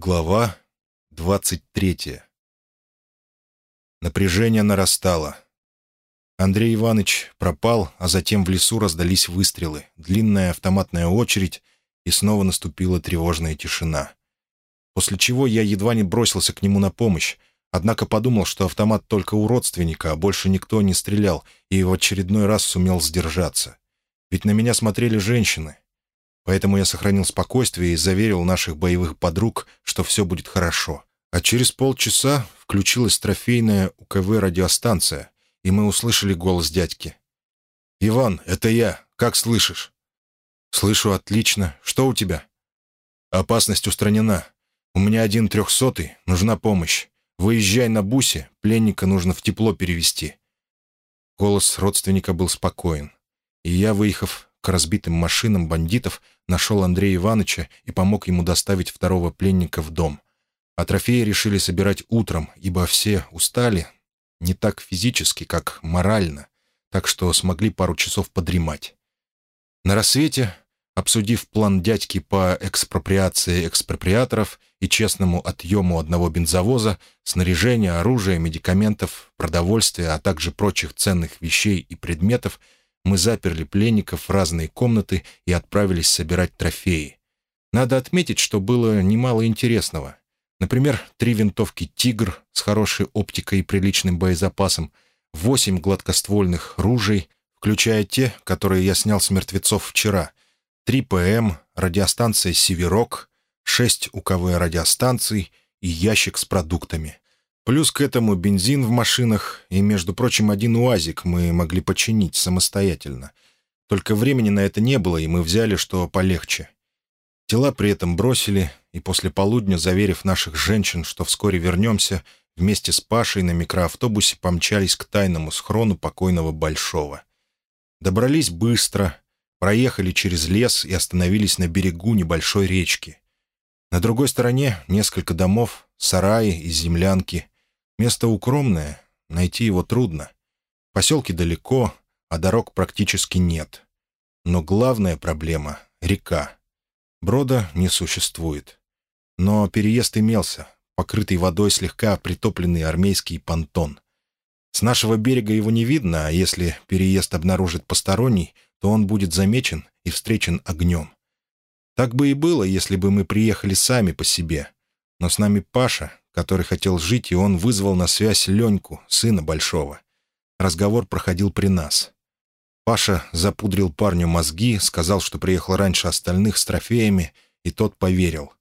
Глава двадцать третья. Напряжение нарастало. Андрей Иванович пропал, а затем в лесу раздались выстрелы, длинная автоматная очередь, и снова наступила тревожная тишина. После чего я едва не бросился к нему на помощь, однако подумал, что автомат только у родственника, а больше никто не стрелял, и в очередной раз сумел сдержаться. Ведь на меня смотрели женщины, Поэтому я сохранил спокойствие и заверил наших боевых подруг, что все будет хорошо. А через полчаса включилась трофейная УКВ-радиостанция, и мы услышали голос дядьки. «Иван, это я. Как слышишь?» «Слышу отлично. Что у тебя?» «Опасность устранена. У меня один трехсотый. Нужна помощь. Выезжай на бусе. Пленника нужно в тепло перевести». Голос родственника был спокоен. И я, выехав к разбитым машинам бандитов, нашел Андрея Ивановича и помог ему доставить второго пленника в дом. А трофеи решили собирать утром, ибо все устали, не так физически, как морально, так что смогли пару часов подремать. На рассвете, обсудив план дядьки по экспроприации экспроприаторов и честному отъему одного бензовоза, снаряжения, оружия, медикаментов, продовольствия, а также прочих ценных вещей и предметов — мы заперли пленников в разные комнаты и отправились собирать трофеи. Надо отметить, что было немало интересного. Например, три винтовки «Тигр» с хорошей оптикой и приличным боезапасом, восемь гладкоствольных ружей, включая те, которые я снял с мертвецов вчера, три ПМ, радиостанция «Северок», шесть УКВ радиостанций и ящик с продуктами. Плюс к этому бензин в машинах и, между прочим, один УАЗик мы могли починить самостоятельно. Только времени на это не было, и мы взяли, что полегче. Тела при этом бросили, и после полудня, заверив наших женщин, что вскоре вернемся, вместе с Пашей на микроавтобусе помчались к тайному схрону покойного Большого. Добрались быстро, проехали через лес и остановились на берегу небольшой речки. На другой стороне несколько домов, сараи и землянки — Место укромное, найти его трудно. Поселки далеко, а дорог практически нет. Но главная проблема — река. Брода не существует. Но переезд имелся, покрытый водой слегка притопленный армейский понтон. С нашего берега его не видно, а если переезд обнаружит посторонний, то он будет замечен и встречен огнем. Так бы и было, если бы мы приехали сами по себе. Но с нами Паша, который хотел жить, и он вызвал на связь Леньку, сына Большого. Разговор проходил при нас. Паша запудрил парню мозги, сказал, что приехал раньше остальных с трофеями, и тот поверил.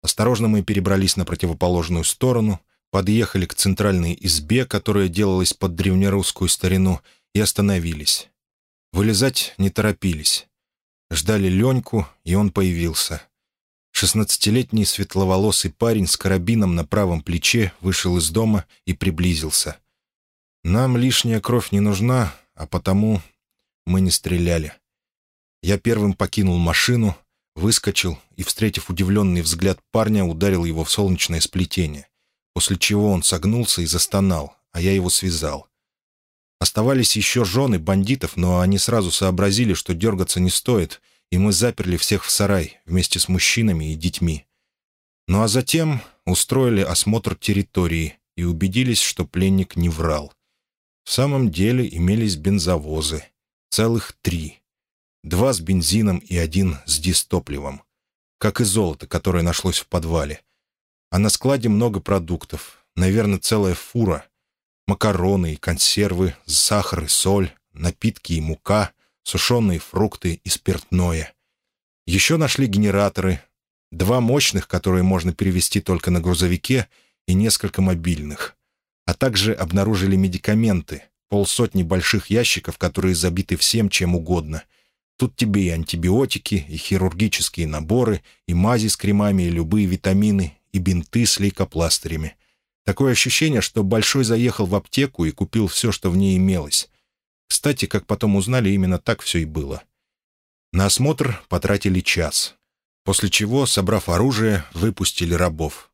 Осторожно мы перебрались на противоположную сторону, подъехали к центральной избе, которая делалась под древнерусскую старину, и остановились. Вылезать не торопились. Ждали Леньку, и он появился. Шестнадцатилетний светловолосый парень с карабином на правом плече вышел из дома и приблизился. Нам лишняя кровь не нужна, а потому мы не стреляли. Я первым покинул машину, выскочил и, встретив удивленный взгляд парня, ударил его в солнечное сплетение, после чего он согнулся и застонал, а я его связал. Оставались еще жены бандитов, но они сразу сообразили, что дергаться не стоит — и мы заперли всех в сарай вместе с мужчинами и детьми. Ну а затем устроили осмотр территории и убедились, что пленник не врал. В самом деле имелись бензовозы. Целых три. Два с бензином и один с дистопливом. Как и золото, которое нашлось в подвале. А на складе много продуктов. Наверное, целая фура. Макароны и консервы, сахар и соль, напитки и мука — сушеные фрукты и спиртное. Еще нашли генераторы, два мощных, которые можно перевести только на грузовике, и несколько мобильных. А также обнаружили медикаменты, полсотни больших ящиков, которые забиты всем, чем угодно. Тут тебе и антибиотики, и хирургические наборы, и мази с кремами, и любые витамины, и бинты с лейкопластырями. Такое ощущение, что Большой заехал в аптеку и купил все, что в ней имелось. Кстати, как потом узнали, именно так все и было. На осмотр потратили час, после чего, собрав оружие, выпустили рабов.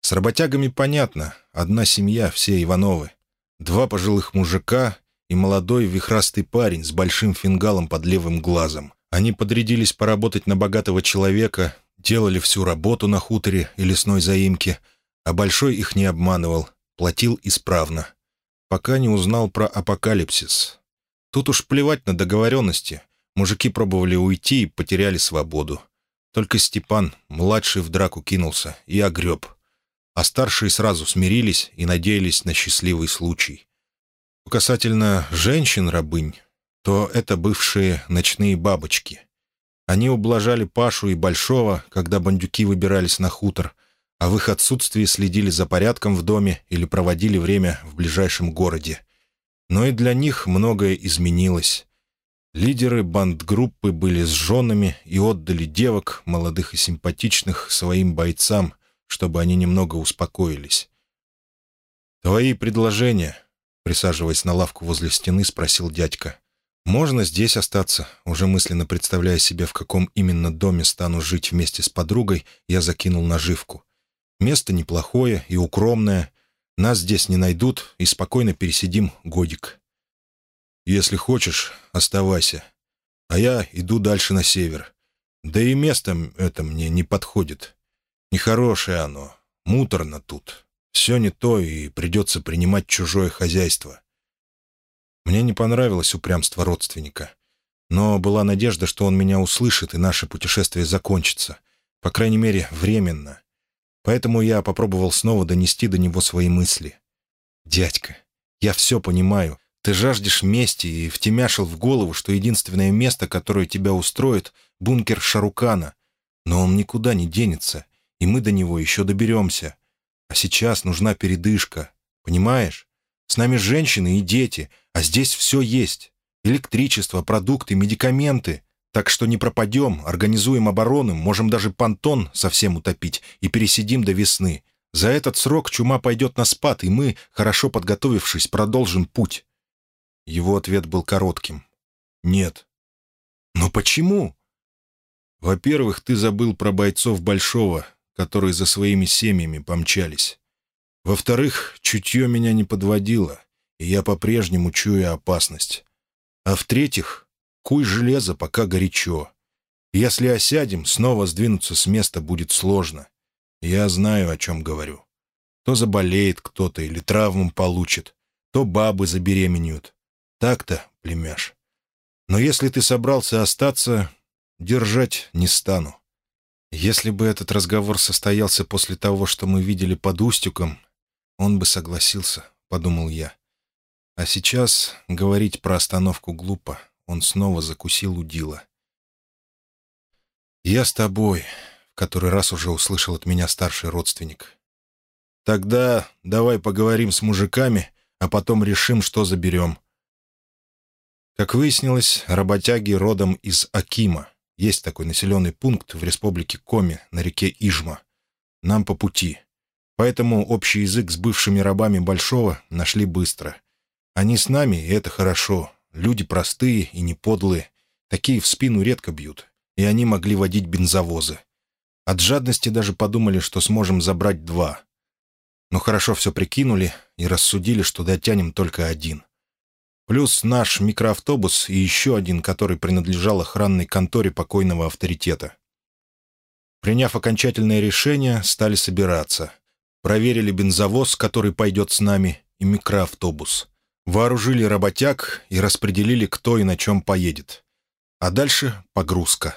С работягами понятно, одна семья, все Ивановы. Два пожилых мужика и молодой вихрастый парень с большим фингалом под левым глазом. Они подрядились поработать на богатого человека, делали всю работу на хуторе и лесной заимке, а Большой их не обманывал, платил исправно. Пока не узнал про апокалипсис. Тут уж плевать на договоренности. Мужики пробовали уйти и потеряли свободу. Только Степан, младший, в драку кинулся и огреб. А старшие сразу смирились и надеялись на счастливый случай. Касательно женщин-рабынь, то это бывшие ночные бабочки. Они ублажали Пашу и Большого, когда бандюки выбирались на хутор, а в их отсутствии следили за порядком в доме или проводили время в ближайшем городе. Но и для них многое изменилось. Лидеры бандгруппы были с женами и отдали девок, молодых и симпатичных, своим бойцам, чтобы они немного успокоились. «Твои предложения?» — присаживаясь на лавку возле стены, спросил дядька. «Можно здесь остаться?» Уже мысленно представляя себе, в каком именно доме стану жить вместе с подругой, я закинул наживку. Место неплохое и укромное. Нас здесь не найдут, и спокойно пересидим годик. Если хочешь, оставайся. А я иду дальше на север. Да и место это мне не подходит. Нехорошее оно, муторно тут. Все не то, и придется принимать чужое хозяйство. Мне не понравилось упрямство родственника. Но была надежда, что он меня услышит, и наше путешествие закончится. По крайней мере, временно. Поэтому я попробовал снова донести до него свои мысли. «Дядька, я все понимаю. Ты жаждешь мести и втемяшил в голову, что единственное место, которое тебя устроит — бункер Шарукана. Но он никуда не денется, и мы до него еще доберемся. А сейчас нужна передышка, понимаешь? С нами женщины и дети, а здесь все есть. Электричество, продукты, медикаменты. Так что не пропадем, организуем оборону, можем даже понтон совсем утопить и пересидим до весны. За этот срок чума пойдет на спад, и мы, хорошо подготовившись, продолжим путь. Его ответ был коротким. «Нет». «Но почему?» «Во-первых, ты забыл про бойцов Большого, которые за своими семьями помчались. Во-вторых, чутье меня не подводило, и я по-прежнему чую опасность. А в-третьих, куй железо, пока горячо. Если осядем, снова сдвинуться с места будет сложно. Я знаю, о чем говорю. То заболеет кто-то или травму получит, то бабы забеременеют, так-то, племяш. Но если ты собрался остаться, держать не стану. Если бы этот разговор состоялся после того, что мы видели под Устюком, он бы согласился, — подумал я. А сейчас говорить про остановку глупо. Он снова закусил удила. «Я с тобой», — в который раз уже услышал от меня старший родственник. «Тогда давай поговорим с мужиками, а потом решим, что заберем. Как выяснилось, работяги родом из Акима. Есть такой населенный пункт в республике Коми на реке Ижма. Нам по пути. Поэтому общий язык с бывшими рабами Большого нашли быстро. Они с нами, и это хорошо. Люди простые и не подлые. Такие в спину редко бьют. И они могли водить бензовозы. От жадности даже подумали, что сможем забрать два. Но хорошо все прикинули и рассудили, что дотянем только один. Плюс наш микроавтобус и еще один, который принадлежал охранной конторе покойного авторитета. Приняв окончательное решение, стали собираться. Проверили бензовоз, который пойдет с нами, и микроавтобус. Вооружили работяг и распределили, кто и на чем поедет. А дальше погрузка.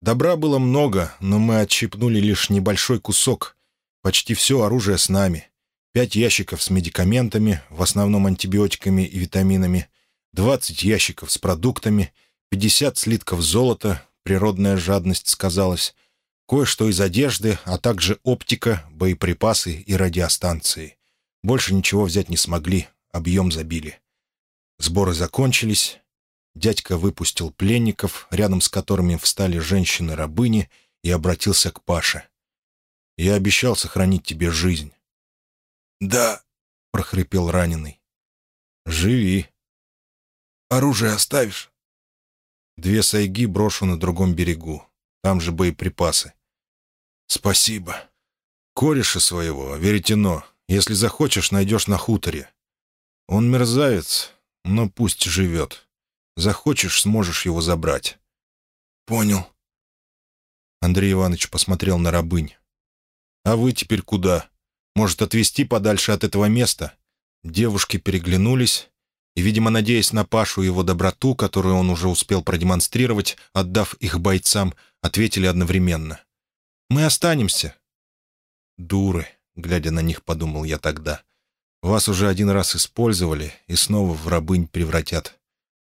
Добра было много, но мы отщипнули лишь небольшой кусок. Почти все оружие с нами пять ящиков с медикаментами, в основном антибиотиками и витаминами, 20 ящиков с продуктами, 50 слитков золота, природная жадность сказалась, кое-что из одежды, а также оптика, боеприпасы и радиостанции. Больше ничего взять не смогли, объем забили. Сборы закончились. Дядька выпустил пленников, рядом с которыми встали женщины-рабыни, и обратился к Паше. «Я обещал сохранить тебе жизнь. «Да», — прохрипел раненый. «Живи». «Оружие оставишь?» «Две сайги брошу на другом берегу. Там же боеприпасы». «Спасибо». «Кореша своего, веретено, если захочешь, найдешь на хуторе. Он мерзавец, но пусть живет. Захочешь, сможешь его забрать». «Понял». Андрей Иванович посмотрел на рабынь. «А вы теперь куда? Может, отвезти подальше от этого места?» Девушки переглянулись и, видимо, надеясь на Пашу и его доброту, которую он уже успел продемонстрировать, отдав их бойцам, ответили одновременно. «Мы останемся». «Дуры», — глядя на них, подумал я тогда. «Вас уже один раз использовали и снова в рабынь превратят.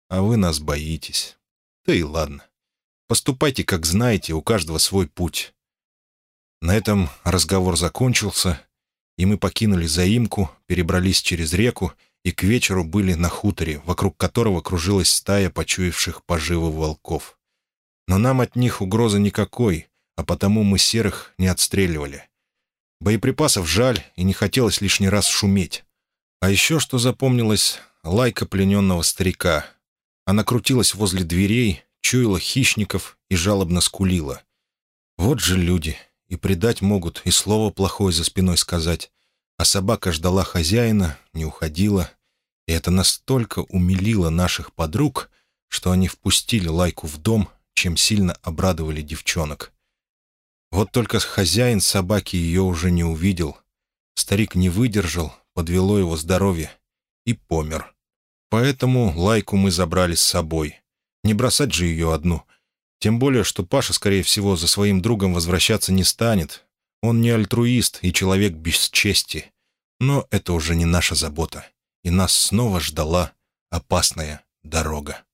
А вы нас боитесь. Да и ладно. Поступайте, как знаете, у каждого свой путь». На этом разговор закончился, и мы покинули заимку, перебрались через реку и к вечеру были на хуторе, вокруг которого кружилась стая почуявших поживы волков. Но нам от них угрозы никакой, а потому мы серых не отстреливали. Боеприпасов жаль, и не хотелось лишний раз шуметь. А еще что запомнилось — лайка плененного старика. Она крутилась возле дверей, чуяла хищников и жалобно скулила. Вот же люди, и предать могут, и слово плохое за спиной сказать. А собака ждала хозяина, не уходила, и это настолько умилило наших подруг, что они впустили лайку в дом, чем сильно обрадовали девчонок. Вот только хозяин собаки ее уже не увидел. Старик не выдержал, подвело его здоровье и помер. Поэтому лайку мы забрали с собой. Не бросать же ее одну. Тем более, что Паша, скорее всего, за своим другом возвращаться не станет. Он не альтруист и человек без чести. Но это уже не наша забота. И нас снова ждала опасная дорога.